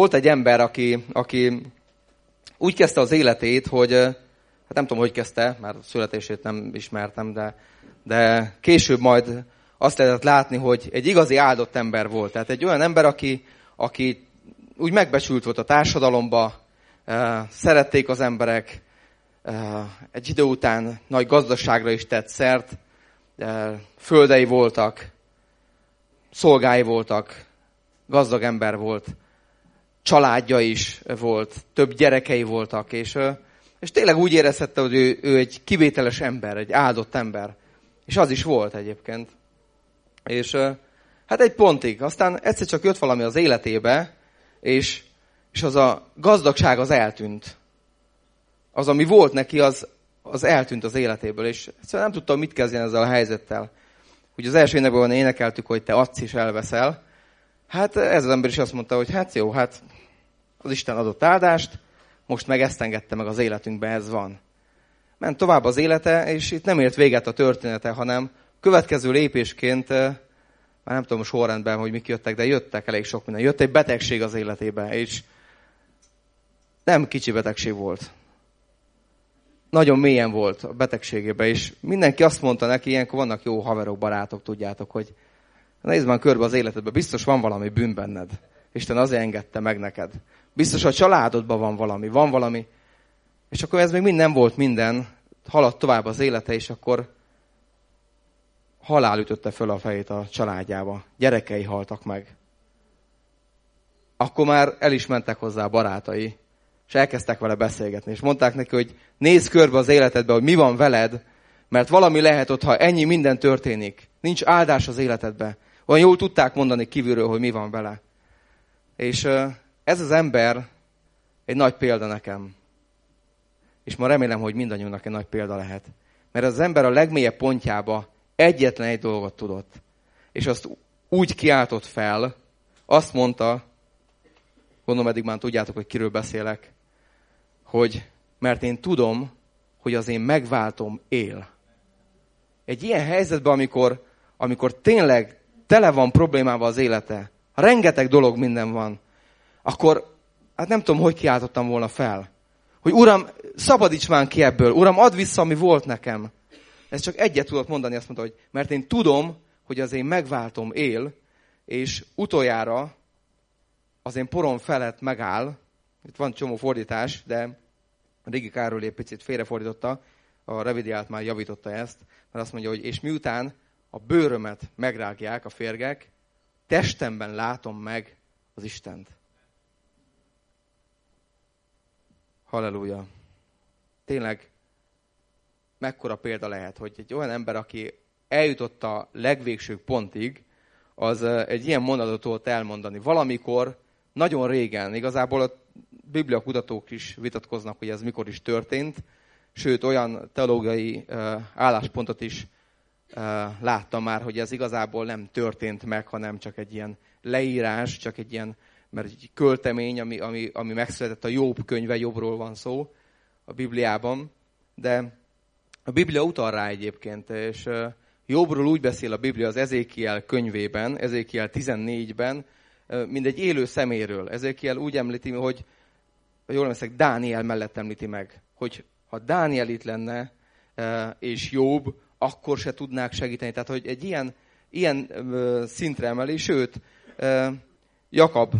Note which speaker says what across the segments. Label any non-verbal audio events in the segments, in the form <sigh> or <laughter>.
Speaker 1: Volt egy ember, aki, aki úgy kezdte az életét, hogy hát nem tudom, hogy kezdte, mert születését nem ismertem, de, de később majd azt lehetett látni, hogy egy igazi áldott ember volt. Tehát egy olyan ember, aki, aki úgy megbecsült volt a társadalomba, szerették az emberek, egy idő után nagy gazdaságra is tett szert, földei voltak, szolgái voltak, gazdag ember volt, családja is volt, több gyerekei voltak, és, és tényleg úgy érezhette, hogy ő, ő egy kivételes ember, egy áldott ember. És az is volt egyébként. És hát egy pontig. Aztán egyszer csak jött valami az életébe, és, és az a gazdagság az eltűnt. Az, ami volt neki, az, az eltűnt az életéből, és egyszerűen nem tudtam, mit kezdeni ezzel a helyzettel. Ugye az első énekben énekeltük, hogy te adsz és elveszel. Hát ez az ember is azt mondta, hogy hát jó, hát az Isten adott áldást, most meg ezt engedte meg az életünkbe, ez van. Ment tovább az élete, és itt nem ért véget a története, hanem következő lépésként, már nem tudom sorrendben, hogy mik jöttek, de jöttek elég sok minden. Jött egy betegség az életébe, és nem kicsi betegség volt. Nagyon mélyen volt a betegségében, és mindenki azt mondta neki, ilyenkor vannak jó haverok, barátok, tudjátok, hogy nézd már körbe az életedbe, biztos van valami bűn benned. Isten azért engedte meg neked. Biztos a családodban van valami, van valami. És akkor ez még mind nem volt minden, haladt tovább az élete, és akkor halál ütötte föl a fejét a családjába. Gyerekei haltak meg. Akkor már el is mentek hozzá a barátai, és elkezdtek vele beszélgetni, és mondták neki, hogy nézz körbe az életedbe, hogy mi van veled, mert valami lehet ott, ha ennyi minden történik. Nincs áldás az életedbe. Olyan jól tudták mondani kívülről, hogy mi van vele. És ez az ember egy nagy példa nekem. És ma remélem, hogy mindannyiunknak egy nagy példa lehet. Mert az ember a legmélyebb pontjába egyetlen egy dolgot tudott. És azt úgy kiáltott fel, azt mondta, gondolom eddig már tudjátok, hogy kiről beszélek, hogy mert én tudom, hogy az én megváltom él. Egy ilyen helyzetben, amikor, amikor tényleg tele van problémával az élete, rengeteg dolog minden van, akkor hát nem tudom, hogy kiáltottam volna fel. Hogy Uram, szabadíts már ki ebből. Uram, add vissza, ami volt nekem. Ez csak egyet tudott mondani, azt mondta, hogy mert én tudom, hogy az én megváltom él, és utoljára az én porom felett megáll, itt van csomó fordítás, de Régi Károly egy picit félrefordította, a revidiált már javította ezt, mert azt mondja, hogy és miután a bőrömet megrágják a férgek, testemben látom meg az Istent. Halleluja. Tényleg mekkora példa lehet, hogy egy olyan ember, aki eljutott a legvégső pontig, az egy ilyen mondatot tudott elmondani. Valamikor, nagyon régen, igazából a biblia kutatók is vitatkoznak, hogy ez mikor is történt, sőt olyan teológiai álláspontot is láttam már, hogy ez igazából nem történt meg, hanem csak egy ilyen leírás, csak egy ilyen mert egy költemény, ami, ami, ami megszületett a Jobb könyve, Jobbról van szó a Bibliában, de a Biblia utal rá egyébként, és Jobbról úgy beszél a Biblia az Ezékiel könyvében, Ezékiel 14-ben, mint egy élő szeméről. Ezékiel úgy említi, hogy jól emlékszek, Dániel mellett említi meg, hogy ha Dániel itt lenne, és Jobb, akkor se tudnák segíteni. Tehát, hogy egy ilyen, ilyen szintre emeli, sőt, Jakab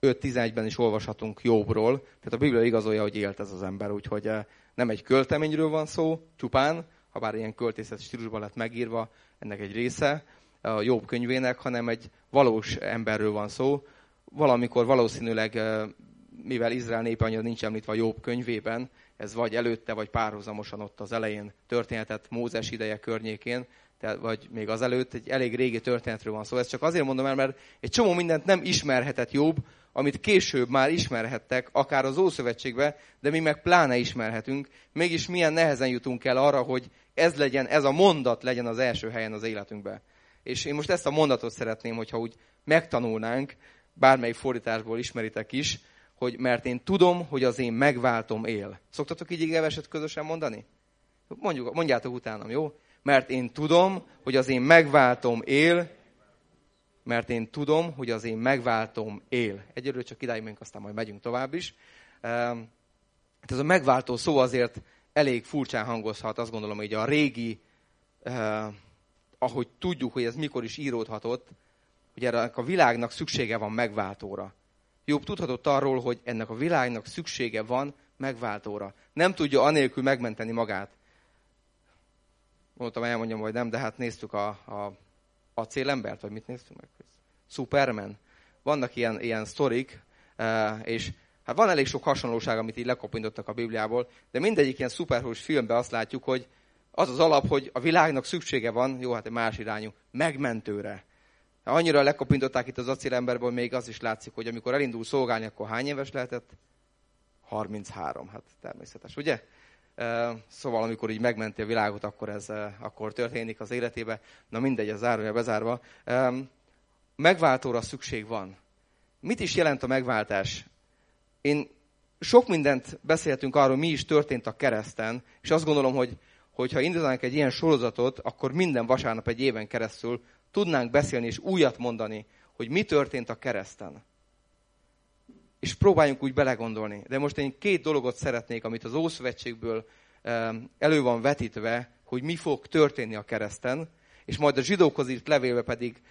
Speaker 1: 5.11-ben is olvashatunk Jobbról, tehát a Biblia igazolja, hogy élt ez az ember, úgyhogy nem egy költeményről van szó, csupán, ha bár ilyen költészet stílusban lett megírva, ennek egy része a Jobb könyvének, hanem egy valós emberről van szó. Valamikor valószínűleg, mivel Izrael népe annyira nincs említve a Jobb könyvében, ez vagy előtte, vagy párhuzamosan ott az elején történetet Mózes ideje környékén, tehát, vagy még azelőtt, egy elég régi történetről van szó. Ezt csak azért mondom el, mert egy csomó mindent nem ismerhetett Jobb, amit később már ismerhettek, akár az Ószövetségbe, de mi meg pláne ismerhetünk, mégis milyen nehezen jutunk el arra, hogy ez legyen, ez a mondat legyen az első helyen az életünkben. És én most ezt a mondatot szeretném, hogyha úgy megtanulnánk, bármelyik fordításból ismeritek is, hogy mert én tudom, hogy az én megváltom él. Szoktatok így égeveset közösen mondani? Mondjuk, mondjátok utánam, jó? Mert én tudom, hogy az én megváltom él, mert én tudom, hogy az én megváltom él. Egyelőre csak idáig megyünk, aztán majd megyünk tovább is. Hát ez a megváltó szó azért elég furcsán hangozhat, azt gondolom, hogy a régi, eh, ahogy tudjuk, hogy ez mikor is íródhatott, hogy ennek a világnak szüksége van megváltóra. Jobb tudhatott arról, hogy ennek a világnak szüksége van megváltóra. Nem tudja anélkül megmenteni magát. Mondtam, elmondjam, hogy nem, de hát néztük a, a, a célembert, vagy mit néztük meg? Superman. Vannak ilyen, ilyen sztorik, eh, és hát van elég sok hasonlóság, amit így lekopintottak a Bibliából, de mindegyik ilyen szuperhős filmben azt látjuk, hogy az az alap, hogy a világnak szüksége van, jó, hát egy más irányú, megmentőre. Annyira lekopintották itt az acélemberből, még az is látszik, hogy amikor elindul szolgálni, akkor hány éves lehetett? 33, hát természetes, ugye? Szóval amikor így megmenti a világot, akkor ez akkor történik az életébe. Na mindegy, az zárója bezárva. Megváltóra szükség van. Mit is jelent a megváltás? Én sok mindent beszéltünk arról, mi is történt a kereszten, és azt gondolom, hogy hogyha indítanánk egy ilyen sorozatot, akkor minden vasárnap egy éven keresztül tudnánk beszélni és újat mondani, hogy mi történt a kereszten. És próbáljunk úgy belegondolni. De most én két dologot szeretnék, amit az Ószövetségből elő van vetítve, hogy mi fog történni a kereszten, és majd a zsidókhoz írt levélbe pedig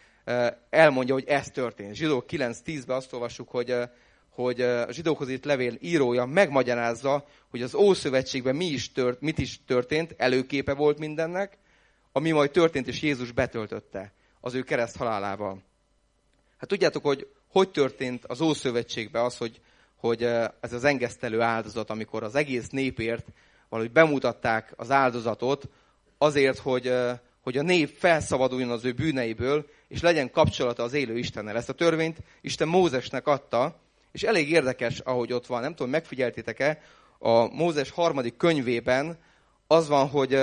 Speaker 1: elmondja, hogy ez történt. Zsidók 9.10-ben azt olvassuk, hogy, hogy a zsidókhoz írt levél írója megmagyarázza, hogy az Ószövetségben mi is tört, mit is történt, előképe volt mindennek, ami majd történt, és Jézus betöltötte az ő kereszt halálával. Hát tudjátok, hogy hogy történt az Ószövetségben az, hogy, hogy ez az engesztelő áldozat, amikor az egész népért valahogy bemutatták az áldozatot, azért, hogy, hogy a nép felszabaduljon az ő bűneiből, és legyen kapcsolata az élő Istennel. Ezt a törvényt Isten Mózesnek adta, és elég érdekes, ahogy ott van. Nem tudom, megfigyeltétek-e, a Mózes harmadik könyvében az van, hogy,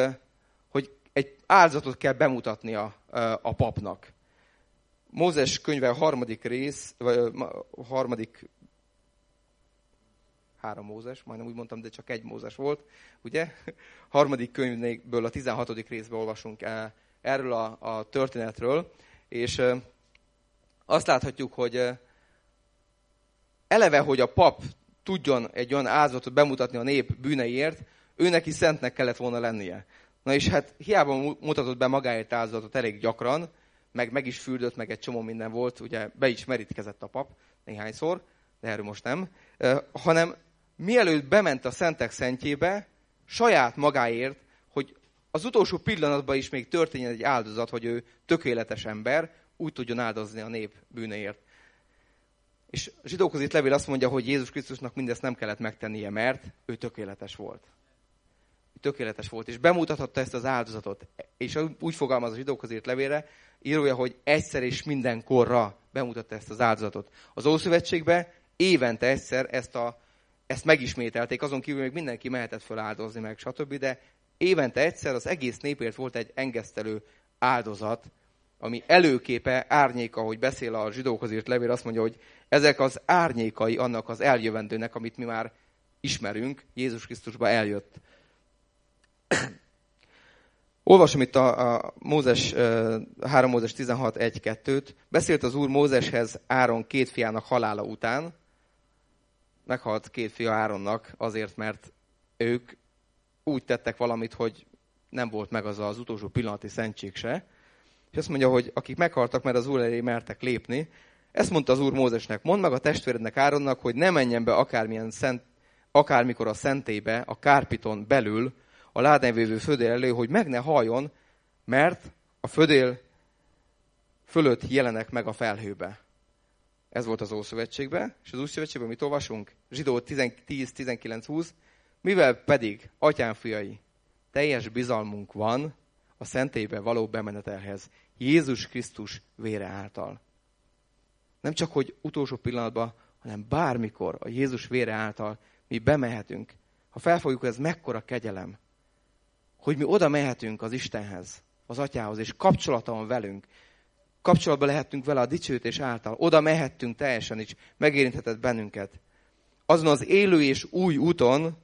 Speaker 1: hogy egy áldozatot kell bemutatni a, papnak. Mózes könyve harmadik rész, vagy harmadik három Mózes, majdnem úgy mondtam, de csak egy Mózes volt, ugye? <laughs> Harmadik könyvből a 16. részben olvasunk erről a, a történetről, és azt láthatjuk, hogy eleve, hogy a pap tudjon egy olyan áldozatot bemutatni a nép bűneiért, ő neki szentnek kellett volna lennie. Na és hát hiába mutatott be magáért áldozatot elég gyakran, meg meg is fürdött, meg egy csomó minden volt, ugye be is merítkezett a pap néhányszor, de erről most nem, hanem mielőtt bement a szentek szentjébe, saját magáért, hogy az utolsó pillanatban is még történjen egy áldozat, hogy ő tökéletes ember, úgy tudjon áldozni a nép bűneért. És a zsidókhoz itt levél azt mondja, hogy Jézus Krisztusnak mindezt nem kellett megtennie, mert ő tökéletes volt. Tökéletes volt, és bemutathatta ezt az áldozatot. És úgy fogalmaz a zsidókhoz írt levélre, írója, hogy egyszer és mindenkorra bemutatta ezt az áldozatot. Az Ószövetségben évente egyszer ezt, a, ezt megismételték, azon kívül még mindenki mehetett föl áldozni meg, stb. De évente egyszer az egész népért volt egy engesztelő áldozat, ami előképe, árnyéka, hogy beszél a zsidókhoz írt levél, azt mondja, hogy ezek az árnyékai annak az eljövendőnek, amit mi már ismerünk, Jézus Krisztusba eljött. <coughs> Olvasom itt a, a Mózes, 3 Mózes 16, 1, 2-t. Beszélt az Úr Mózeshez Áron két fiának halála után. Meghalt két fia Áronnak azért, mert ők úgy tettek valamit, hogy nem volt meg az az utolsó pillanati szentség se. És azt mondja, hogy akik meghaltak, mert az Úr elé mertek lépni, ezt mondta az Úr Mózesnek, mondd meg a testvérednek Áronnak, hogy ne menjen be akármilyen szent, akármikor a szentébe, a kárpiton belül, a ládán vévő födél elő, hogy meg ne halljon, mert a födél fölött jelenek meg a felhőbe. Ez volt az Ószövetségben, és az Új Szövetségben mit olvasunk? Zsidó 10-19-20. Mivel pedig, atyám fiai, teljes bizalmunk van a szentélybe való bemenetelhez, Jézus Krisztus vére által. Nem csak, hogy utolsó pillanatban, hanem bármikor a Jézus vére által mi bemehetünk. Ha felfogjuk, ez mekkora kegyelem, hogy mi oda mehetünk az Istenhez, az Atyához, és kapcsolata van velünk. Kapcsolatban lehetünk vele a dicsőítés által. Oda mehettünk teljesen, és megérinthetett bennünket. Azon az élő és új úton,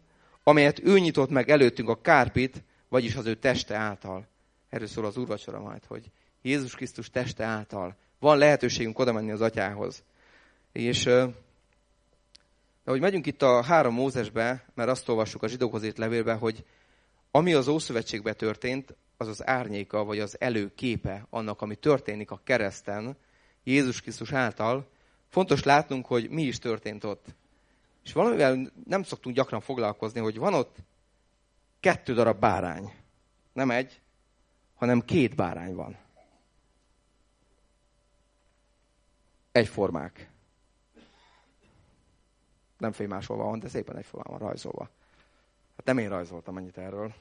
Speaker 1: amelyet ő nyitott meg előttünk a kárpit, vagyis az ő teste által. Erről szól az úrvacsora majd, hogy Jézus Krisztus teste által van lehetőségünk oda menni az atyához. És de hogy megyünk itt a három Mózesbe, mert azt olvassuk a zsidókhoz írt levélbe, hogy ami az Ószövetségben történt, az az árnyéka, vagy az előképe annak, ami történik a kereszten, Jézus Krisztus által. Fontos látnunk, hogy mi is történt ott. És valamivel nem szoktunk gyakran foglalkozni, hogy van ott kettő darab bárány. Nem egy, hanem két bárány van. Egyformák. Nem fémásolva van, de szépen egyformán van rajzolva. Hát nem én rajzoltam ennyit erről.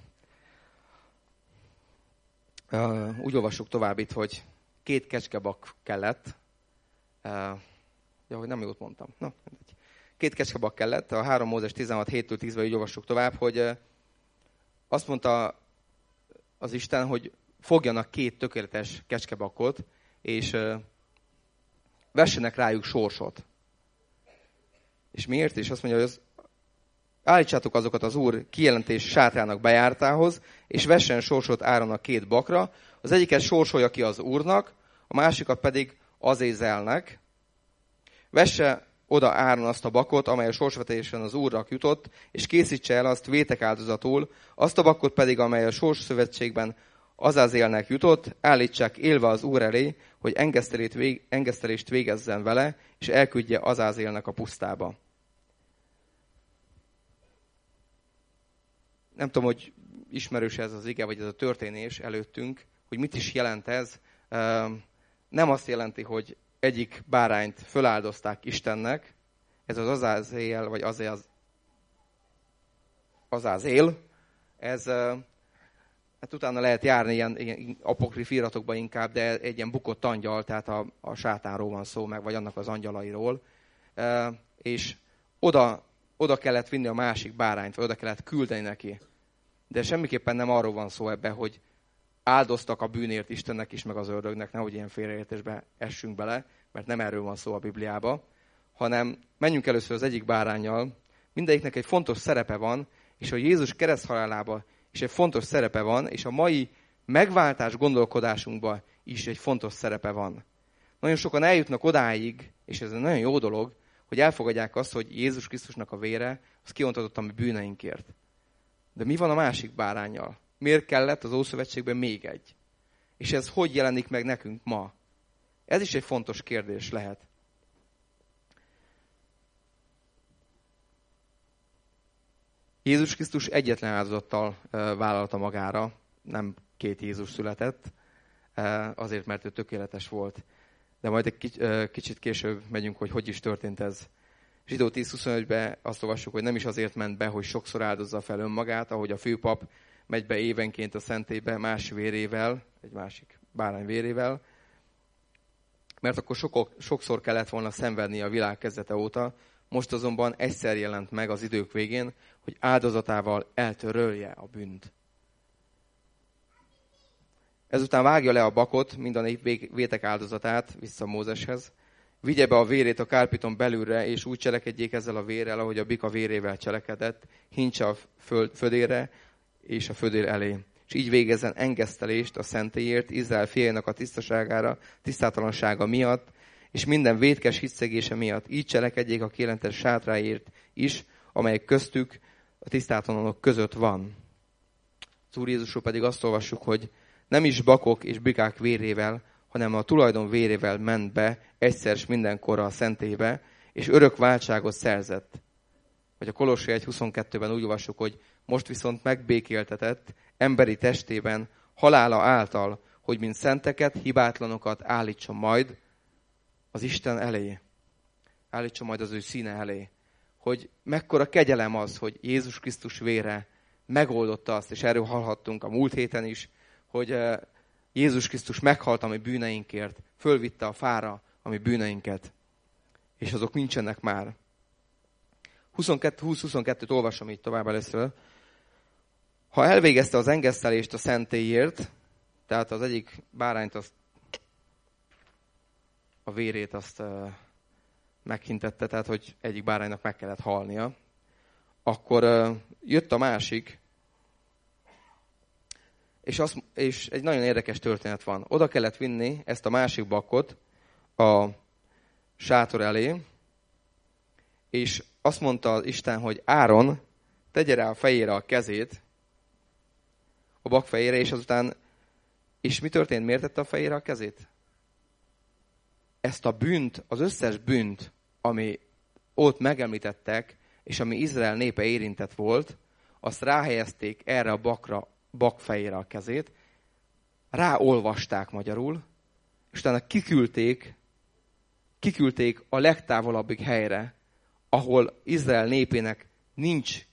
Speaker 1: Úgy olvassuk tovább itt, hogy két kecskebak kellett. Ja, hogy nem jót mondtam. Na, két kecskebak kellett. A 3 Mózes 16 7 10-ben úgy olvassuk tovább, hogy azt mondta az Isten, hogy fogjanak két tökéletes kecskebakot, és vessenek rájuk sorsot. És miért? És azt mondja, hogy az, állítsátok azokat az Úr kijelentés sátrának bejártához, és vessen sorsot Áron a két bakra. Az egyiket sorsolja ki az Úrnak, a másikat pedig az ézelnek. Vesse oda Áron azt a bakot, amely a sorsvetésen az Úrnak jutott, és készítse el azt vétek áldozatul, azt a bakot pedig, amely a sors szövetségben élnek jutott, állítsák élve az Úr elé, hogy engesztelést végezzen vele, és elküldje élnek a pusztába. Nem tudom, hogy ismerős ez az ige, vagy ez a történés előttünk, hogy mit is jelent ez. Nem azt jelenti, hogy egyik bárányt föláldozták Istennek, ez az azázél, vagy az az azázél, ez hát utána lehet járni ilyen, ilyen apokrif iratokba inkább, de egy ilyen bukott angyal, tehát a, a sátánról van szó, meg vagy annak az angyalairól. És oda, oda kellett vinni a másik bárányt, vagy oda kellett küldeni neki. De semmiképpen nem arról van szó ebbe, hogy áldoztak a bűnért Istennek is, meg az ördögnek, nehogy ilyen félreértésbe essünk bele, mert nem erről van szó a Bibliába, hanem menjünk először az egyik bárányjal, mindegyiknek egy fontos szerepe van, és a Jézus kereszthalálába is egy fontos szerepe van, és a mai megváltás gondolkodásunkban is egy fontos szerepe van. Nagyon sokan eljutnak odáig, és ez egy nagyon jó dolog, hogy elfogadják azt, hogy Jézus Krisztusnak a vére, az kiontatott a mi bűneinkért. De mi van a másik bárányjal? Miért kellett az Ószövetségben még egy? És ez hogy jelenik meg nekünk ma? Ez is egy fontos kérdés lehet. Jézus Krisztus egyetlen áldozattal vállalta magára, nem két Jézus született, azért, mert ő tökéletes volt. De majd egy kicsit később megyünk, hogy hogy is történt ez. Zsidó 10.25-ben azt olvassuk, hogy nem is azért ment be, hogy sokszor áldozza fel önmagát, ahogy a főpap megy be évenként a szentébe más vérével, egy másik bárány vérével, mert akkor sokok, sokszor kellett volna szenvedni a világ kezdete óta, most azonban egyszer jelent meg az idők végén, hogy áldozatával eltörölje a bűnt. Ezután vágja le a bakot, mind a nép vétek áldozatát vissza Mózeshez, vigye be a vérét a kárpiton belülre, és úgy cselekedjék ezzel a vérrel, ahogy a bika vérével cselekedett, hincse a föld, födére és a födér elé. És így végezzen engesztelést a szentélyért, Izrael fiainak a tisztaságára, tisztátalansága miatt, és minden vétkes hitszegése miatt. Így cselekedjék a kielentett sátráért is, amelyek köztük a tisztátalanok között van. Az Úr Jézusról pedig azt olvassuk, hogy nem is bakok és bikák vérével, hanem a tulajdon vérével ment be egyszer és mindenkorra a szentélybe, és örök váltságot szerzett. Vagy a Kolossi 1.22-ben úgy olvassuk, hogy most viszont megbékéltetett emberi testében halála által, hogy mint szenteket, hibátlanokat állítson majd az Isten elé. Állítson majd az ő színe elé hogy mekkora kegyelem az, hogy Jézus Krisztus vére megoldotta azt, és erről hallhattunk a múlt héten is, hogy eh, Jézus Krisztus meghalt a mi bűneinkért, fölvitte a fára a mi bűneinket, és azok nincsenek már. 20-22-t olvasom így tovább először. Ha elvégezte az engesztelést a szentélyért, tehát az egyik bárányt, azt, a vérét azt eh, meghintette, tehát hogy egyik báránynak meg kellett halnia. Akkor uh, jött a másik, és, azt, és egy nagyon érdekes történet van. Oda kellett vinni ezt a másik bakot a sátor elé, és azt mondta az Isten, hogy Áron tegye rá a fejére a kezét, a bak fejére, és azután, és mi történt? Miért tette a fejére a kezét? Ezt a bűnt, az összes bűnt, ami ott megemlítettek, és ami Izrael népe érintett volt, azt ráhelyezték erre a bakra, bak fejére a kezét, ráolvasták magyarul, és utána kiküldték, kiküldték a legtávolabbig helyre, ahol Izrael népének nincs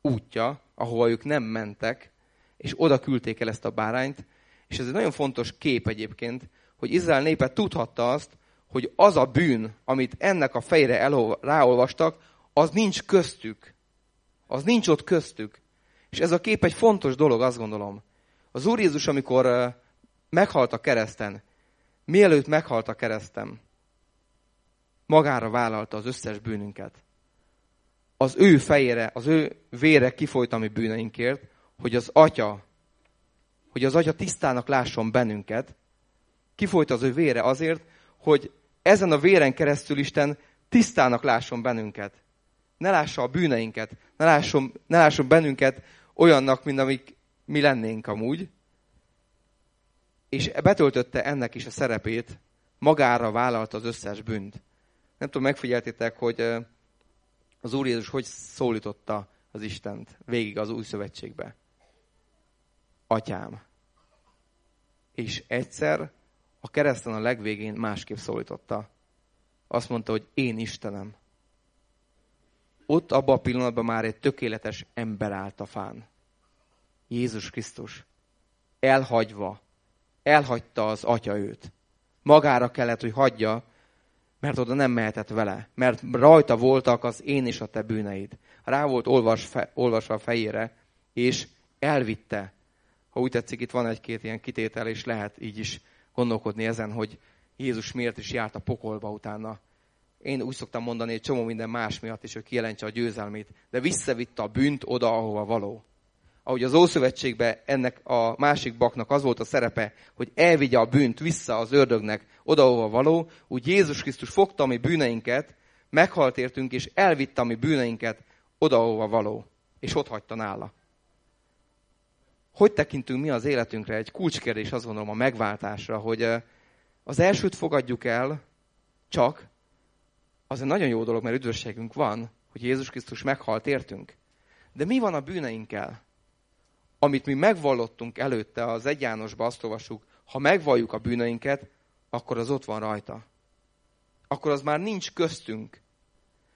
Speaker 1: útja, ahol ők nem mentek, és oda küldték el ezt a bárányt, és ez egy nagyon fontos kép egyébként, hogy Izrael népe tudhatta azt, hogy az a bűn, amit ennek a fejre elol, ráolvastak, az nincs köztük. Az nincs ott köztük. És ez a kép egy fontos dolog, azt gondolom. Az Úr Jézus, amikor meghalt a kereszten, mielőtt meghalt a keresztem, magára vállalta az összes bűnünket. Az ő fejére, az ő vére kifolyt a mi bűneinkért, hogy az Atya, hogy az Atya tisztának lásson bennünket, kifolyt az ő vére azért, hogy ezen a véren keresztül Isten tisztának lásson bennünket. Ne lássa a bűneinket, ne lásson, ne lásson bennünket olyannak, mint amik mi lennénk amúgy. És betöltötte ennek is a szerepét, magára vállalta az összes bűnt. Nem tudom, megfigyeltétek, hogy az Úr Jézus hogy szólította az Istent végig az új szövetségbe. Atyám. És egyszer a kereszten a legvégén másképp szólította. Azt mondta, hogy én Istenem. Ott abban a pillanatban már egy tökéletes ember állt a fán. Jézus Krisztus. Elhagyva. Elhagyta az atya őt. Magára kellett, hogy hagyja, mert oda nem mehetett vele. Mert rajta voltak az én és a te bűneid. Rá volt olvas, fe, olvasva a fejére, és elvitte. Ha úgy tetszik, itt van egy-két ilyen kitétel, és lehet így is gondolkodni ezen, hogy Jézus miért is járt a pokolba utána. Én úgy szoktam mondani, hogy csomó minden más miatt is, hogy kijelentse a győzelmét, de visszavitte a bűnt oda, ahova való. Ahogy az Ószövetségben ennek a másik baknak az volt a szerepe, hogy elvigye a bűnt vissza az ördögnek oda, ahova való, úgy Jézus Krisztus fogta a mi bűneinket, meghalt értünk, és elvitte a mi bűneinket oda, ahova való. És ott hagyta nála hogy tekintünk mi az életünkre? Egy kulcskérdés azt gondolom a megváltásra, hogy az elsőt fogadjuk el, csak az egy nagyon jó dolog, mert üdvösségünk van, hogy Jézus Krisztus meghalt értünk. De mi van a bűneinkkel? Amit mi megvallottunk előtte az egy Jánosba, azt olvassuk, ha megvalljuk a bűneinket, akkor az ott van rajta. Akkor az már nincs köztünk.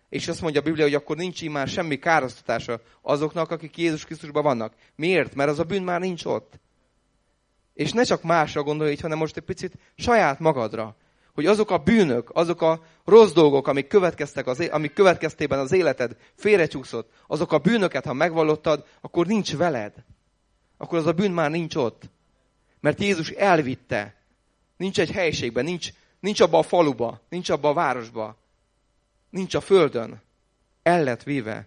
Speaker 1: És azt mondja a Biblia, hogy akkor nincs már semmi károsztatása azoknak, akik Jézus Krisztusban vannak. Miért? Mert az a bűn már nincs ott. És ne csak másra gondolj hanem most egy picit saját magadra. Hogy azok a bűnök, azok a rossz dolgok, amik, következtek az, amik következtében az életed félrecsúszott, azok a bűnöket, ha megvallottad, akkor nincs veled. Akkor az a bűn már nincs ott. Mert Jézus elvitte. Nincs egy helyiségben, nincs, nincs abba a faluba, nincs abba a városba, nincs a földön. El lett véve.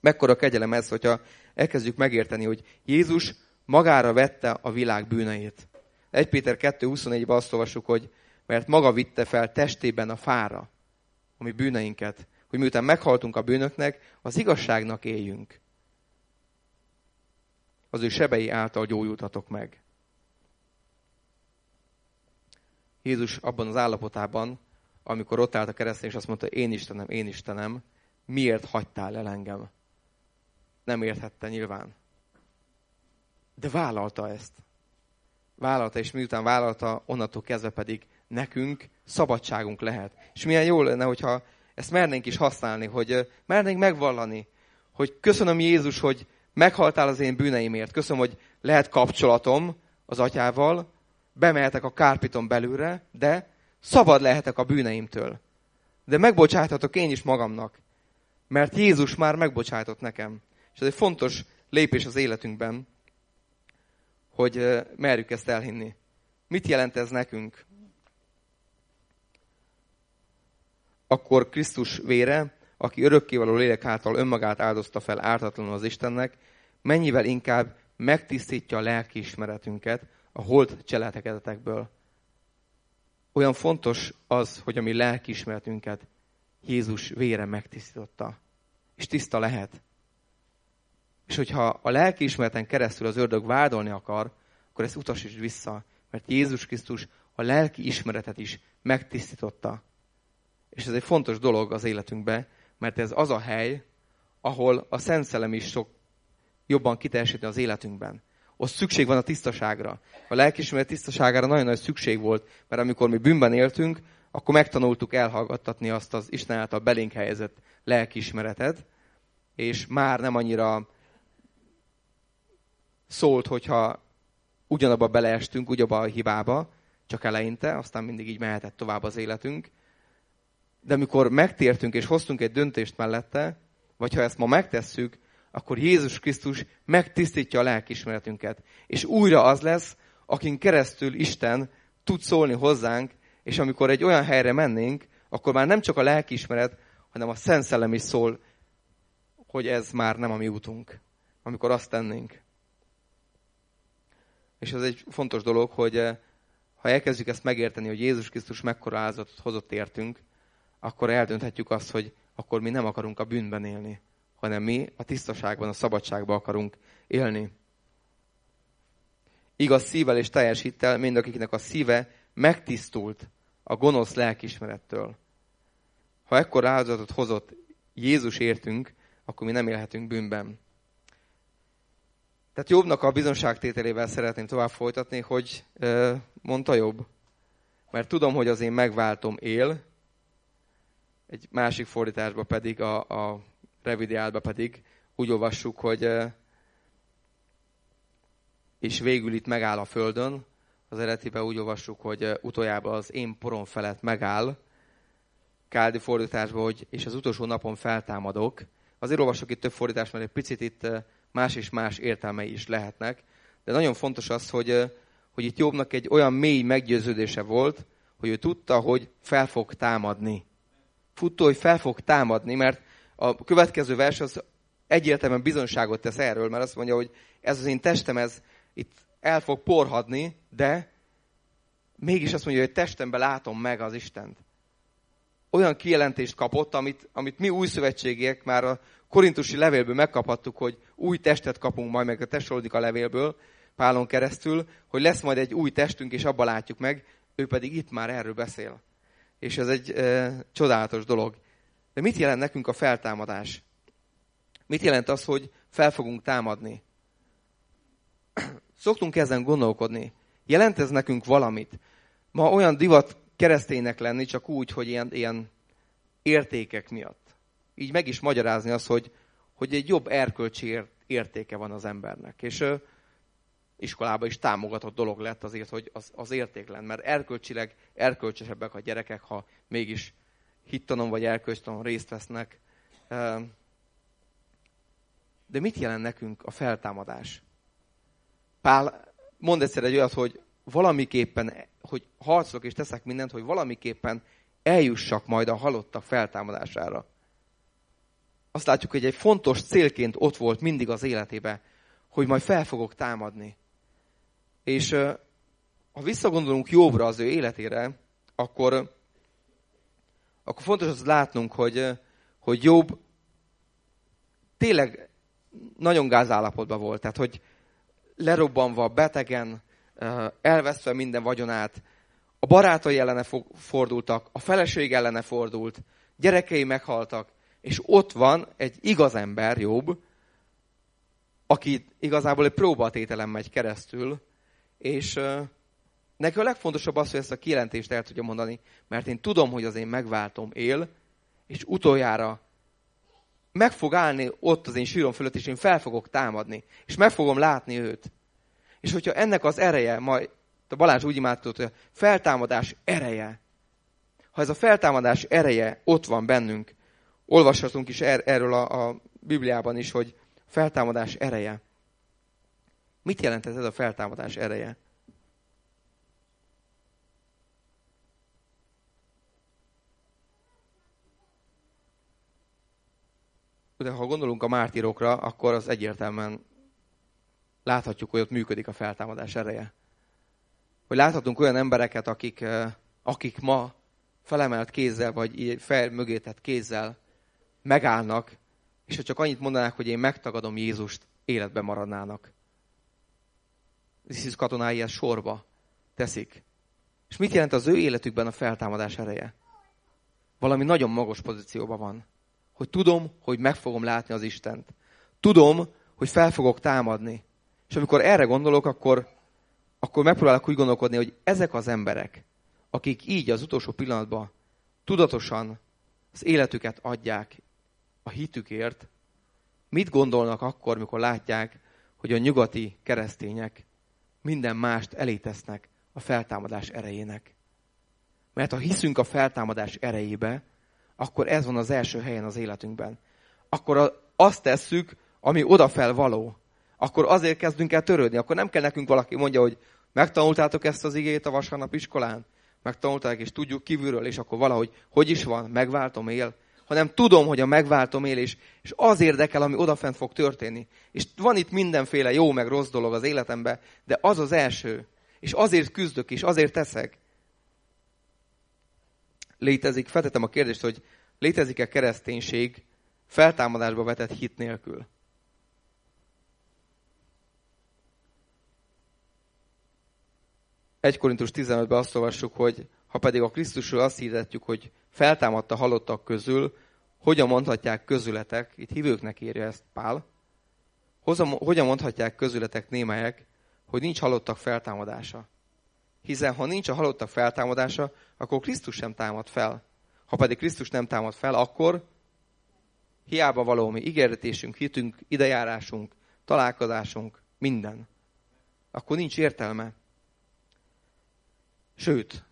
Speaker 1: Mekkora kegyelem ez, hogyha elkezdjük megérteni, hogy Jézus magára vette a világ bűneit. 1 Péter 2.24-ben azt olvassuk, hogy mert maga vitte fel testében a fára, ami bűneinket, hogy miután meghaltunk a bűnöknek, az igazságnak éljünk. Az ő sebei által gyógyultatok meg. Jézus abban az állapotában, amikor ott állt a keresztény, és azt mondta, én Istenem, én Istenem, miért hagytál el engem? Nem érthette nyilván. De vállalta ezt. Vállalta, és miután vállalta, onnantól kezdve pedig nekünk szabadságunk lehet. És milyen jó lenne, hogyha ezt mernénk is használni, hogy mernénk megvallani, hogy köszönöm Jézus, hogy meghaltál az én bűneimért. Köszönöm, hogy lehet kapcsolatom az atyával, bemehetek a kárpiton belülre, de Szabad lehetek a bűneimtől. De megbocsáthatok én is magamnak. Mert Jézus már megbocsátott nekem. És ez egy fontos lépés az életünkben, hogy merjük ezt elhinni. Mit jelent ez nekünk? Akkor Krisztus vére, aki örökkévaló lélek által önmagát áldozta fel ártatlanul az Istennek, mennyivel inkább megtisztítja a lelkiismeretünket a holt cselekedetekből olyan fontos az, hogy a mi lelkiismeretünket Jézus vére megtisztította. És tiszta lehet. És hogyha a lelkiismereten keresztül az ördög vádolni akar, akkor ezt utasíts vissza. Mert Jézus Krisztus a lelki ismeretet is megtisztította. És ez egy fontos dolog az életünkben, mert ez az a hely, ahol a Szent Szellem is sok jobban kiteljesíteni az életünkben. Ott szükség van a tisztaságra. A lelkismeret tisztaságára nagyon nagy szükség volt, mert amikor mi bűnben éltünk, akkor megtanultuk elhallgattatni azt az Isten által belénk helyezett lelkiismeretet, és már nem annyira szólt, hogyha ugyanabba beleestünk, ugyanabba a hibába, csak eleinte, aztán mindig így mehetett tovább az életünk. De amikor megtértünk és hoztunk egy döntést mellette, vagy ha ezt ma megtesszük, akkor Jézus Krisztus megtisztítja a lelkismeretünket. És újra az lesz, akin keresztül Isten tud szólni hozzánk, és amikor egy olyan helyre mennénk, akkor már nem csak a lelkiismeret, hanem a Szent Szellem is szól, hogy ez már nem a mi útunk, amikor azt tennénk. És ez egy fontos dolog, hogy eh, ha elkezdjük ezt megérteni, hogy Jézus Krisztus mekkora áldozatot hozott értünk, akkor eldönthetjük azt, hogy akkor mi nem akarunk a bűnben élni, hanem mi a tisztaságban, a szabadságban akarunk élni. Igaz szívvel és teljes hittel mindakiknek a szíve megtisztult a gonosz lelkismerettől. Ha ekkor áldozatot hozott Jézus értünk, akkor mi nem élhetünk bűnben. Tehát Jobbnak a bizonságtételével szeretném tovább folytatni, hogy mondta Jobb. Mert tudom, hogy az én megváltom él, egy másik fordításban pedig, a, a revidiálba pedig úgy olvassuk, hogy és végül itt megáll a földön, az eredetiben úgy olvassuk, hogy utoljába az én porom felett megáll, Káldi fordításban, hogy és az utolsó napon feltámadok. Azért olvasok itt több fordítást, mert egy picit itt más és más értelmei is lehetnek. De nagyon fontos az, hogy, hogy itt Jobbnak egy olyan mély meggyőződése volt, hogy ő tudta, hogy fel fog támadni. Futó, hogy fel fog támadni, mert a következő vers az egyértelműen bizonságot tesz erről, mert azt mondja, hogy ez az én testem, ez itt el fog porhadni, de mégis azt mondja, hogy testemben látom meg az Istent. Olyan kijelentést kapott, amit, amit mi új szövetségiek már a korintusi levélből megkaphattuk, hogy új testet kapunk majd, meg a testsolodik a levélből, Pálon keresztül, hogy lesz majd egy új testünk, és abba látjuk meg, ő pedig itt már erről beszél. És ez egy e, csodálatos dolog. De mit jelent nekünk a feltámadás? Mit jelent az, hogy fel fogunk támadni? <clears throat> Szoktunk ezen gondolkodni. Jelent ez nekünk valamit? Ma olyan divat kereszténynek lenni, csak úgy, hogy ilyen, ilyen értékek miatt. Így meg is magyarázni azt, hogy, hogy egy jobb erkölcsi értéke van az embernek. És ö, iskolában is támogatott dolog lett azért, hogy az, az értéklen. Mert erkölcsileg erkölcsesebbek a gyerekek, ha mégis hittanon vagy erkölcstanon részt vesznek. De mit jelent nekünk a feltámadás? Pál mond egyszer egy olyat, hogy valamiképpen, hogy harcolok és teszek mindent, hogy valamiképpen eljussak majd a halottak feltámadására. Azt látjuk, hogy egy fontos célként ott volt mindig az életébe, hogy majd fel fogok támadni. És ha visszagondolunk Jobbra az ő életére, akkor, akkor fontos az látnunk, hogy, hogy Jobb tényleg nagyon gázállapotban volt. Tehát, hogy lerobbanva, betegen, elveszve minden vagyonát, a barátai ellene fordultak, a feleség ellene fordult, gyerekei meghaltak, és ott van egy igaz ember, jobb, aki igazából egy próbatételen megy keresztül, és uh, neki a legfontosabb az, hogy ezt a kijelentést el tudja mondani, mert én tudom, hogy az én megváltom él, és utoljára meg fog állni ott az én sírom fölött, és én fel fogok támadni, és meg fogom látni őt. És hogyha ennek az ereje, majd a Balázs úgy imádott, hogy a feltámadás ereje, ha ez a feltámadás ereje ott van bennünk, olvashatunk is er, erről a, a Bibliában is, hogy feltámadás ereje. Mit jelent ez a feltámadás ereje? De ha gondolunk a mártírokra, akkor az egyértelműen láthatjuk, hogy ott működik a feltámadás ereje. Hogy láthatunk olyan embereket, akik, akik ma felemelt kézzel, vagy fel mögé tett kézzel megállnak, és ha csak annyit mondanák, hogy én megtagadom Jézust, életben maradnának. ISIS katonái ezt sorba teszik. És mit jelent az ő életükben a feltámadás ereje? Valami nagyon magas pozícióban van. Hogy tudom, hogy meg fogom látni az Istent. Tudom, hogy fel fogok támadni. És amikor erre gondolok, akkor, akkor megpróbálok úgy gondolkodni, hogy ezek az emberek, akik így az utolsó pillanatban tudatosan az életüket adják a hitükért, mit gondolnak akkor, mikor látják, hogy a nyugati keresztények minden mást elétesznek a feltámadás erejének. Mert ha hiszünk a feltámadás erejébe, akkor ez van az első helyen az életünkben. Akkor azt tesszük, ami odafel való. Akkor azért kezdünk el törődni. Akkor nem kell nekünk valaki mondja, hogy megtanultátok ezt az igét a vasárnap iskolán? Megtanulták, és tudjuk kívülről, és akkor valahogy, hogy is van, megváltom él. Hanem tudom, hogy a megváltom él, és, az érdekel, ami odafent fog történni. És van itt mindenféle jó meg rossz dolog az életemben, de az az első. És azért küzdök, és azért teszek. Létezik, feltettem a kérdést, hogy létezik-e kereszténység feltámadásba vetett hit nélkül? 1 Korintus 15-ben azt olvassuk, hogy ha pedig a Krisztusról azt hirdetjük, hogy feltámadta halottak közül, hogyan mondhatják közületek, itt hívőknek írja ezt Pál, hogyan mondhatják közületek némelyek, hogy nincs halottak feltámadása. Hiszen ha nincs a halottak feltámadása, akkor Krisztus sem támad fel. Ha pedig Krisztus nem támad fel, akkor hiába való mi ígéretésünk, hitünk, idejárásunk, találkozásunk, minden. Akkor nincs értelme. Sőt,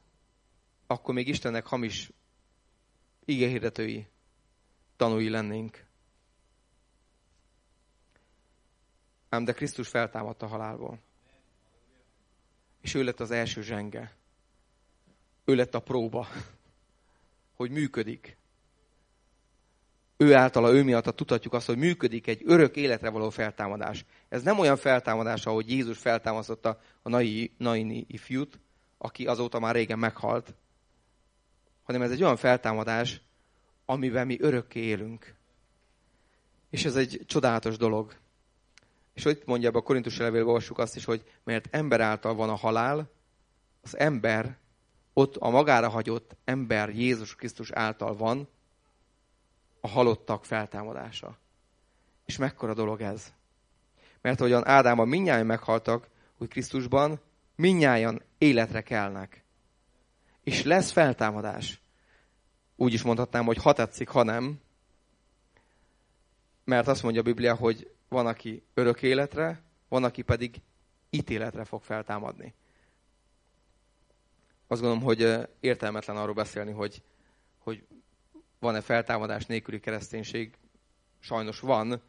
Speaker 1: akkor még Istennek hamis igehirdetői tanúi lennénk. Ám de Krisztus feltámadt a halálból. És ő lett az első zsenge. Ő lett a próba, hogy működik. Ő általa, ő miatt tudhatjuk azt, hogy működik egy örök életre való feltámadás. Ez nem olyan feltámadás, ahogy Jézus feltámasztotta a naini ifjút, aki azóta már régen meghalt, hanem ez egy olyan feltámadás, amiben mi örökké élünk. És ez egy csodálatos dolog. És hogy mondja a Korintus levélbe olvassuk azt is, hogy mert ember által van a halál, az ember, ott a magára hagyott ember Jézus Krisztus által van a halottak feltámadása. És mekkora dolog ez? Mert ahogyan Ádámban minnyáján meghaltak, hogy Krisztusban minnyáján életre kelnek. És lesz feltámadás. Úgy is mondhatnám, hogy ha tetszik, ha nem. Mert azt mondja a Biblia, hogy van, aki örök életre, van, aki pedig ítéletre fog feltámadni. Azt gondolom, hogy értelmetlen arról beszélni, hogy, hogy van-e feltámadás nélküli kereszténység. Sajnos van.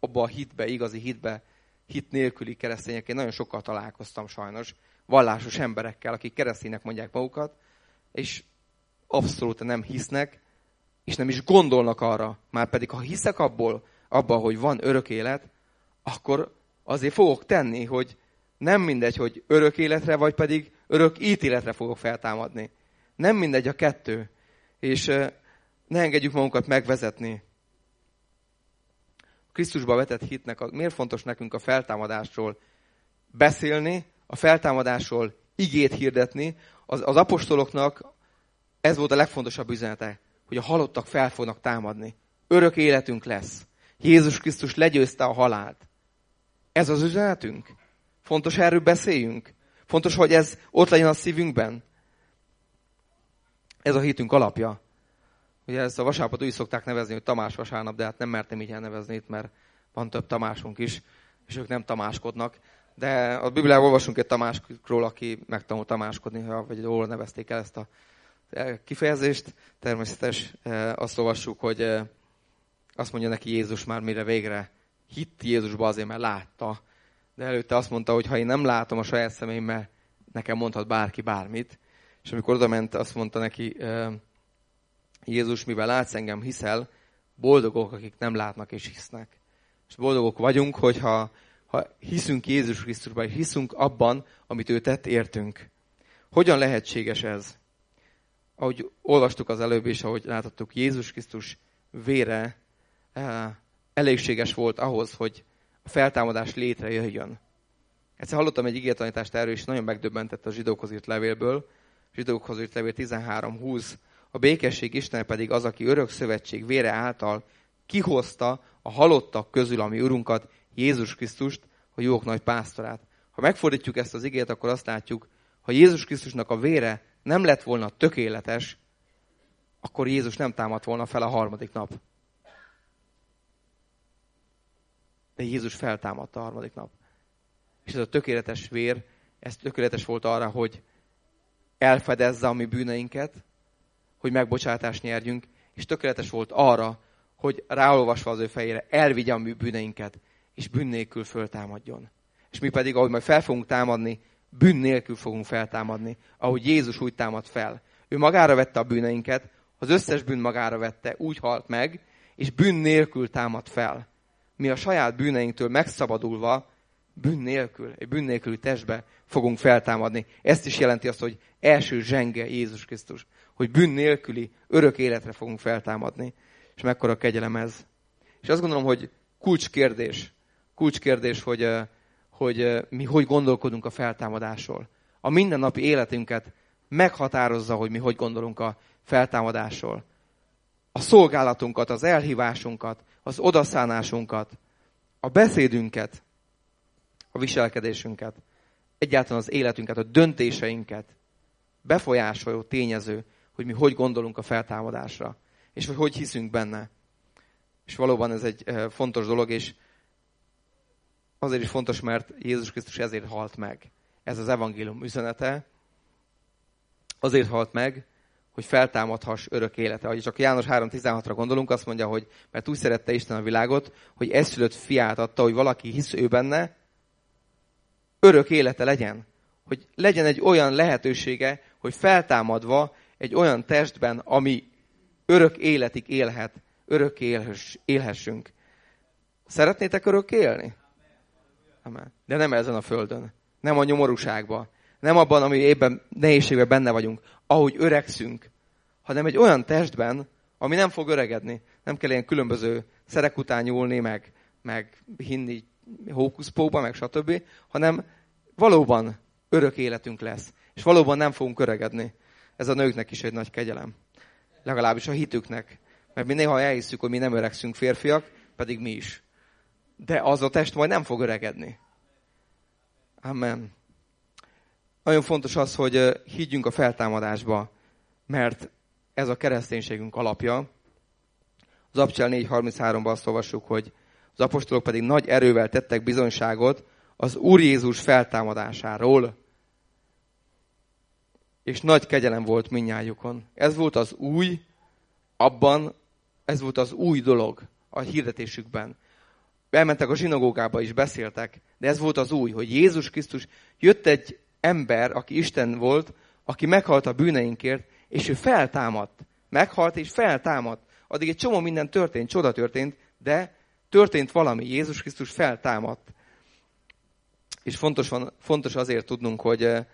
Speaker 1: Abba a hitbe, igazi hitbe hit nélküli keresztények, én nagyon sokkal találkoztam sajnos, vallásos emberekkel, akik kereszténynek mondják magukat, és abszolút nem hisznek, és nem is gondolnak arra. Már pedig, ha hiszek abból, abban, hogy van örök élet, akkor azért fogok tenni, hogy nem mindegy, hogy örök életre, vagy pedig örök ítéletre fogok feltámadni. Nem mindegy a kettő. És ne engedjük magunkat megvezetni Krisztusba vetett hitnek, miért fontos nekünk a feltámadásról beszélni, a feltámadásról igét hirdetni. Az, az apostoloknak ez volt a legfontosabb üzenete, hogy a halottak fel fognak támadni. Örök életünk lesz. Jézus Krisztus legyőzte a halált. Ez az üzenetünk? Fontos erről beszéljünk? Fontos, hogy ez ott legyen a szívünkben? Ez a hitünk alapja. Ugye ezt a vasárnapot úgy szokták nevezni, hogy Tamás vasárnap, de hát nem mertem így elnevezni itt, mert van több Tamásunk is, és ők nem tamáskodnak. De a Bibliában olvasunk egy Tamásról, aki megtanult tamáskodni, vagy jól nevezték el ezt a kifejezést. Természetes e, azt olvassuk, hogy e, azt mondja neki Jézus már mire végre hitt Jézusba azért, mert látta. De előtte azt mondta, hogy ha én nem látom a saját szemeimmel, nekem mondhat bárki bármit. És amikor oda ment, azt mondta neki e, Jézus, mivel látsz engem, hiszel, boldogok, akik nem látnak és hisznek. És boldogok vagyunk, hogyha ha hiszünk Jézus Krisztusban, és hiszünk abban, amit ő tett értünk. Hogyan lehetséges ez? Ahogy olvastuk az előbb, és ahogy láthattuk, Jézus Krisztus vére eh, elégséges volt ahhoz, hogy a feltámadás létrejöjjön. Egyszer hallottam egy igétanítást erről, és nagyon megdöbbentett a zsidókhoz írt levélből. Zsidókhoz írt levél 13.20. A békesség Isten pedig az, aki örök szövetség vére által kihozta a halottak közül, ami Urunkat, Jézus Krisztust, a jók nagy pásztorát. Ha megfordítjuk ezt az igét, akkor azt látjuk, ha Jézus Krisztusnak a vére nem lett volna tökéletes, akkor Jézus nem támadt volna fel a harmadik nap. De Jézus feltámadta a harmadik nap. És ez a tökéletes vér, ez tökéletes volt arra, hogy elfedezze a mi bűneinket, hogy megbocsátást nyerjünk, és tökéletes volt arra, hogy ráolvasva az ő fejére elvigye a bűneinket, és bűn nélkül föltámadjon. És mi pedig, ahogy majd fel fogunk támadni, bűn nélkül fogunk feltámadni, ahogy Jézus úgy támad fel. Ő magára vette a bűneinket, az összes bűn magára vette, úgy halt meg, és bűn nélkül támad fel. Mi a saját bűneinktől megszabadulva, bűn nélkül, egy bűn nélküli testbe fogunk feltámadni. Ezt is jelenti azt, hogy első zsenge Jézus Krisztus, hogy bűn nélküli, örök életre fogunk feltámadni. És mekkora kegyelem ez. És azt gondolom, hogy kulcskérdés, kulcskérdés, hogy, hogy mi hogy gondolkodunk a feltámadásról. A mindennapi életünket meghatározza, hogy mi hogy gondolunk a feltámadásról. A szolgálatunkat, az elhívásunkat, az odaszánásunkat, a beszédünket, a viselkedésünket, egyáltalán az életünket, a döntéseinket befolyásoló tényező, hogy mi hogy gondolunk a feltámadásra, és hogy hogy hiszünk benne. És valóban ez egy fontos dolog, és azért is fontos, mert Jézus Krisztus ezért halt meg. Ez az evangélium üzenete. Azért halt meg, hogy feltámadhass örök élete. Ahogy csak János 3.16-ra gondolunk, azt mondja, hogy mert úgy szerette Isten a világot, hogy eszülött fiát adta, hogy valaki hisz ő benne, örök élete legyen. Hogy legyen egy olyan lehetősége, hogy feltámadva egy olyan testben, ami örök életig élhet, örök élhessünk. Szeretnétek örök élni? Amen. De nem ezen a földön. Nem a nyomorúságban. Nem abban, ami éppen nehézségben benne vagyunk. Ahogy öregszünk. Hanem egy olyan testben, ami nem fog öregedni. Nem kell ilyen különböző szerek után nyúlni, meg, meg hinni hókuszpóba, meg stb. Hanem valóban örök életünk lesz. És valóban nem fogunk öregedni. Ez a nőknek is egy nagy kegyelem. Legalábbis a hitüknek. Mert mi néha elhiszük, hogy mi nem öregszünk férfiak, pedig mi is de az a test majd nem fog öregedni. Amen. Nagyon fontos az, hogy higgyünk a feltámadásba, mert ez a kereszténységünk alapja. Az Abcsel 4.33-ban azt olvassuk, hogy az apostolok pedig nagy erővel tettek bizonyságot az Úr Jézus feltámadásáról, és nagy kegyelem volt minnyájukon. Ez volt az új, abban, ez volt az új dolog a hirdetésükben elmentek a zsinagógába is beszéltek, de ez volt az új, hogy Jézus Krisztus jött egy ember, aki Isten volt, aki meghalt a bűneinkért, és ő feltámadt. Meghalt és feltámadt. Addig egy csomó minden történt, csoda történt, de történt valami. Jézus Krisztus feltámadt. És fontos, van, fontos azért tudnunk, hogy eh,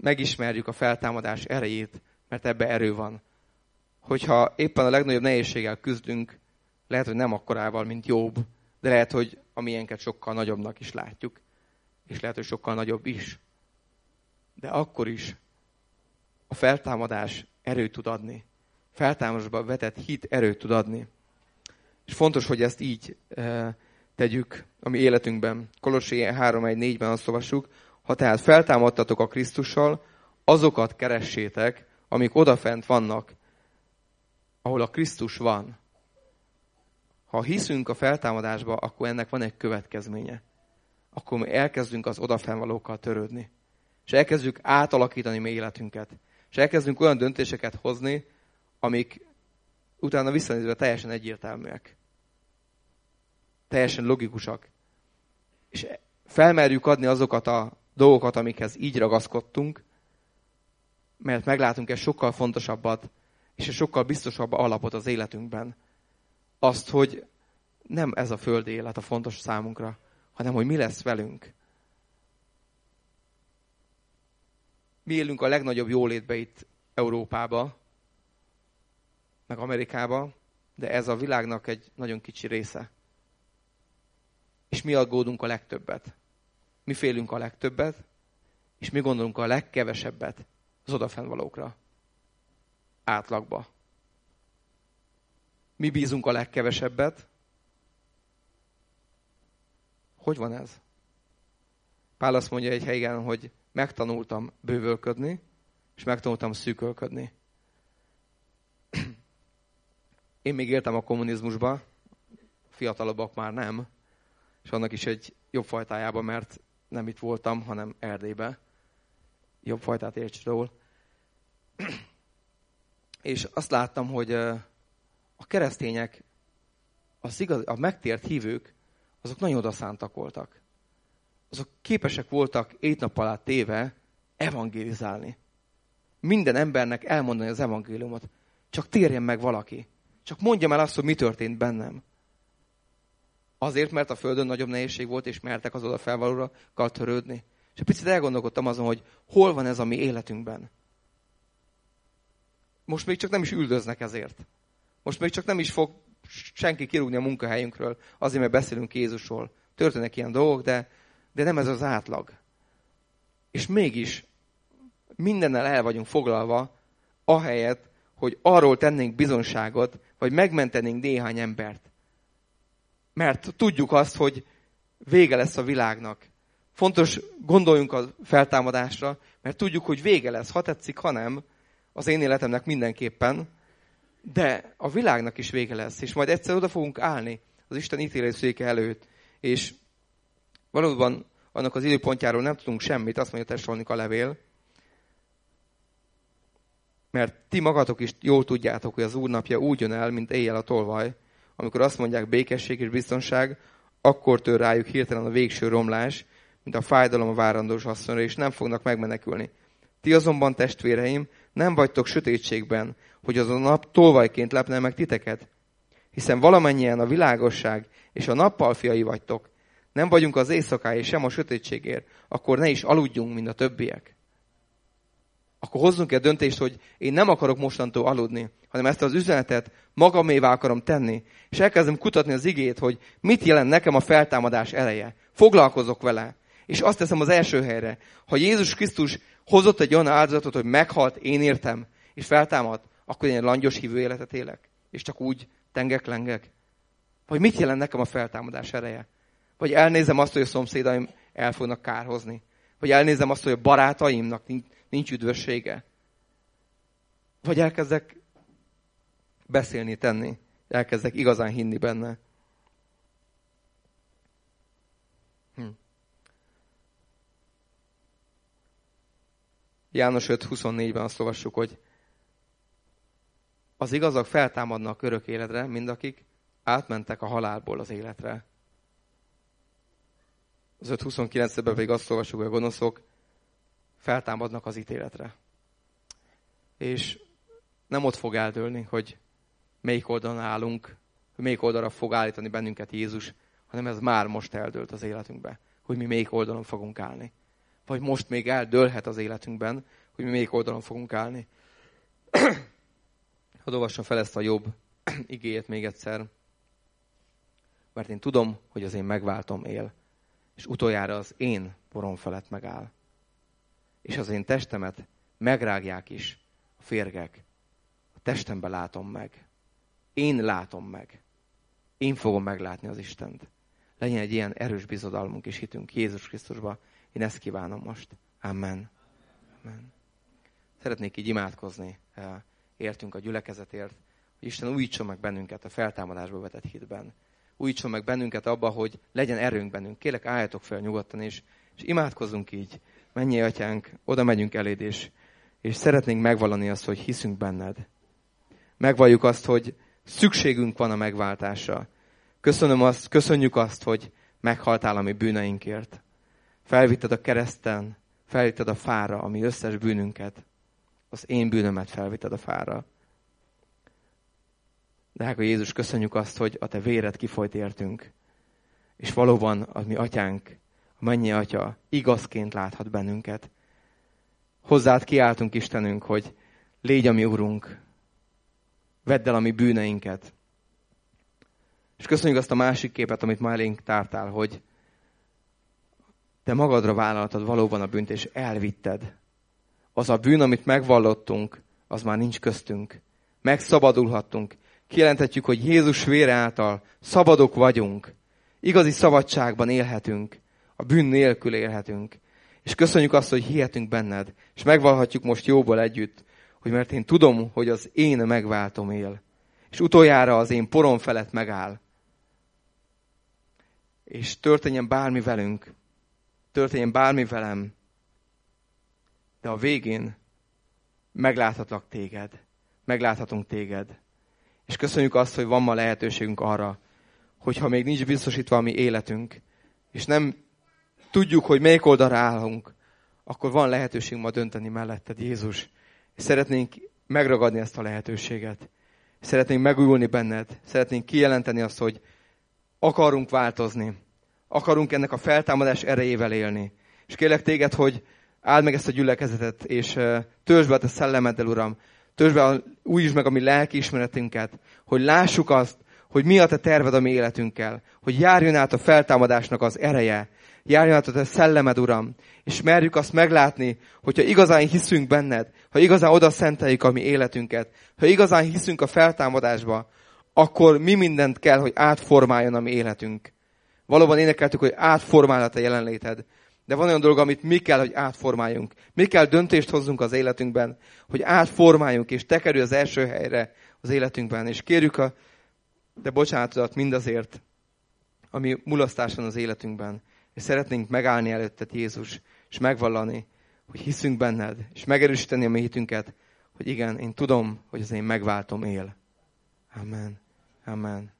Speaker 1: megismerjük a feltámadás erejét, mert ebbe erő van. Hogyha éppen a legnagyobb nehézséggel küzdünk, lehet, hogy nem akkorával, mint Jobb, de lehet, hogy a miénket sokkal nagyobbnak is látjuk, és lehet, hogy sokkal nagyobb is. De akkor is a feltámadás erőt tud adni. Feltámadásba vetett hit erőt tud adni. És fontos, hogy ezt így e, tegyük a mi életünkben. Kolossé 3.1.4-ben azt olvassuk, ha tehát feltámadtatok a Krisztussal, azokat keressétek, amik odafent vannak, ahol a Krisztus van. Ha hiszünk a feltámadásba, akkor ennek van egy következménye. Akkor mi elkezdünk az odafennvalókkal törődni. És elkezdjük átalakítani mi életünket. És elkezdünk olyan döntéseket hozni, amik utána visszanézve teljesen egyértelműek. Teljesen logikusak. És felmerjük adni azokat a dolgokat, amikhez így ragaszkodtunk, mert meglátunk egy sokkal fontosabbat, és egy sokkal biztosabb alapot az életünkben, azt, hogy nem ez a földi élet a fontos számunkra, hanem hogy mi lesz velünk. Mi élünk a legnagyobb jólétbe itt Európába, meg Amerikába, de ez a világnak egy nagyon kicsi része. És mi aggódunk a legtöbbet. Mi félünk a legtöbbet, és mi gondolunk a legkevesebbet az odafennvalókra. Átlagba. Mi bízunk a legkevesebbet. Hogy van ez? Pál azt mondja egy helyen, hogy megtanultam bővölködni, és megtanultam szűkölködni. Én még éltem a kommunizmusba, fiatalabbak már nem, és annak is egy jobb fajtájában, mert nem itt voltam, hanem Erdélybe. Jobb fajtát érts róla. <clears throat> És azt láttam, hogy a keresztények, az igaz, a megtért hívők, azok nagyon odaszántak voltak. Azok képesek voltak ét nap alá téve evangélizálni. Minden embernek elmondani az evangéliumot. Csak térjen meg valaki. Csak mondjam el azt, hogy mi történt bennem. Azért, mert a Földön nagyobb nehézség volt, és mertek az oda felvalóra törődni. És egy picit elgondolkodtam azon, hogy hol van ez a mi életünkben. Most még csak nem is üldöznek ezért. Most még csak nem is fog senki kirúgni a munkahelyünkről, azért, mert beszélünk Jézusról. Történnek ilyen dolgok, de, de nem ez az átlag. És mégis mindennel el vagyunk foglalva, ahelyett, hogy arról tennénk bizonságot, vagy megmentenénk néhány embert. Mert tudjuk azt, hogy vége lesz a világnak. Fontos, gondoljunk a feltámadásra, mert tudjuk, hogy vége lesz, ha tetszik, ha nem, az én életemnek mindenképpen, de a világnak is vége lesz, és majd egyszer oda fogunk állni az Isten ítélőszéke előtt, és valóban annak az időpontjáról nem tudunk semmit, azt mondja a levél, mert ti magatok is jól tudjátok, hogy az Úr úgy jön el, mint éjjel a tolvaj, amikor azt mondják békesség és biztonság, akkor tör rájuk hirtelen a végső romlás, mint a fájdalom a várandós asszonyra, és nem fognak megmenekülni. Ti azonban, testvéreim, nem vagytok sötétségben, hogy az a nap tolvajként lepne meg titeket. Hiszen valamennyien a világosság és a nappal fiai vagytok. Nem vagyunk az éjszakáért sem a sötétségért, akkor ne is aludjunk, mint a többiek akkor hozzunk egy döntést, hogy én nem akarok mostantól aludni, hanem ezt az üzenetet magamévá akarom tenni, és elkezdem kutatni az igét, hogy mit jelent nekem a feltámadás eleje. Foglalkozok vele. És azt teszem az első helyre, ha Jézus Krisztus hozott egy olyan áldozatot, hogy meghalt, én értem, és feltámad, akkor én egy langyos hívő életet élek. És csak úgy tengek-lengek. Vagy mit jelent nekem a feltámadás ereje? Vagy elnézem azt, hogy a szomszédaim el fognak kárhozni. Vagy elnézem azt, hogy a barátaimnak nincs üdvössége. Vagy elkezdek beszélni, tenni. Elkezdek igazán hinni benne. Hm. János 5.24-ben azt olvassuk, hogy az igazak feltámadnak örök életre, mind akik átmentek a halálból az életre. Az 5.29-ben pedig azt olvassuk, hogy a gonoszok feltámadnak az ítéletre. És nem ott fog eldőlni, hogy melyik oldalon állunk, hogy melyik oldalra fog állítani bennünket Jézus, hanem ez már most eldőlt az életünkbe, hogy mi melyik oldalon fogunk állni. Vagy most még eldőlhet az életünkben, hogy mi melyik oldalon fogunk állni. <clears throat> Hadd olvassam fel ezt a jobb <clears throat> igéjét még egyszer. Mert én tudom, hogy az én megváltom él, és utoljára az én porom felett megáll és az én testemet megrágják is a férgek. A testembe látom meg. Én látom meg. Én fogom meglátni az Istent. Legyen egy ilyen erős bizodalmunk és hitünk Jézus Krisztusba. Én ezt kívánom most. Amen. Amen. Szeretnék így imádkozni. Eh, értünk a gyülekezetért, hogy Isten újítson meg bennünket a feltámadásba vetett hitben. Újítson meg bennünket abba, hogy legyen erőnk bennünk. Kélek, álljatok fel nyugodtan, és, és imádkozzunk így mennyi atyánk, oda megyünk eléd, és, és szeretnénk megvalani azt, hogy hiszünk benned. Megvalljuk azt, hogy szükségünk van a megváltásra. Köszönöm azt, köszönjük azt, hogy meghaltál a mi bűneinkért. Felvitted a kereszten, felvitted a fára, ami összes bűnünket. Az én bűnömet felvitted a fára. De hát, Jézus, köszönjük azt, hogy a te véred kifolyt értünk. És valóban a mi atyánk, a mennyi atya igazként láthat bennünket, hozzád kiáltunk Istenünk, hogy légy a mi Urunk, vedd el a mi bűneinket. És köszönjük azt a másik képet, amit már elénk tártál, hogy te magadra vállaltad valóban a bűnt, és elvitted. Az a bűn, amit megvallottunk, az már nincs köztünk. Megszabadulhattunk. Kijelenthetjük, hogy Jézus vére által szabadok vagyunk. Igazi szabadságban élhetünk. A bűn nélkül élhetünk. És köszönjük azt, hogy hihetünk benned. És megvalhatjuk most jóból együtt, hogy mert én tudom, hogy az én megváltom él. És utoljára az én porom felett megáll. És történjen bármi velünk, történjen bármi velem, de a végén megláthatlak téged. Megláthatunk téged. És köszönjük azt, hogy van ma lehetőségünk arra, hogyha még nincs biztosítva a mi életünk, és nem tudjuk, hogy melyik oldalra állunk, akkor van lehetőség ma dönteni melletted, Jézus. És szeretnénk megragadni ezt a lehetőséget. Szeretnénk megújulni benned. Szeretnénk kijelenteni azt, hogy akarunk változni. Akarunk ennek a feltámadás erejével élni. És kérlek téged, hogy áld meg ezt a gyülekezetet, és törzsd be a szellemeddel, Uram. Törzsd be, újítsd meg a mi lelkiismeretünket, hogy lássuk azt, hogy mi a te terved a mi életünkkel, hogy járjon át a feltámadásnak az ereje, járjon át a te szellemed, Uram, és merjük azt meglátni, hogyha igazán hiszünk benned, ha igazán oda szenteljük a mi életünket, ha igazán hiszünk a feltámadásba, akkor mi mindent kell, hogy átformáljon a mi életünk. Valóban énekeltük, hogy átformálhat a jelenléted. De van olyan dolog, amit mi kell, hogy átformáljunk. Mi kell döntést hozzunk az életünkben, hogy átformáljunk, és te kerül az első helyre az életünkben. És kérjük a de bocsánatodat mindazért, ami mulasztáson az életünkben. És szeretnénk megállni előtted, Jézus, és megvallani, hogy hiszünk benned, és megerősíteni a mi hitünket, hogy igen, én tudom, hogy az én megváltom él. Amen. Amen.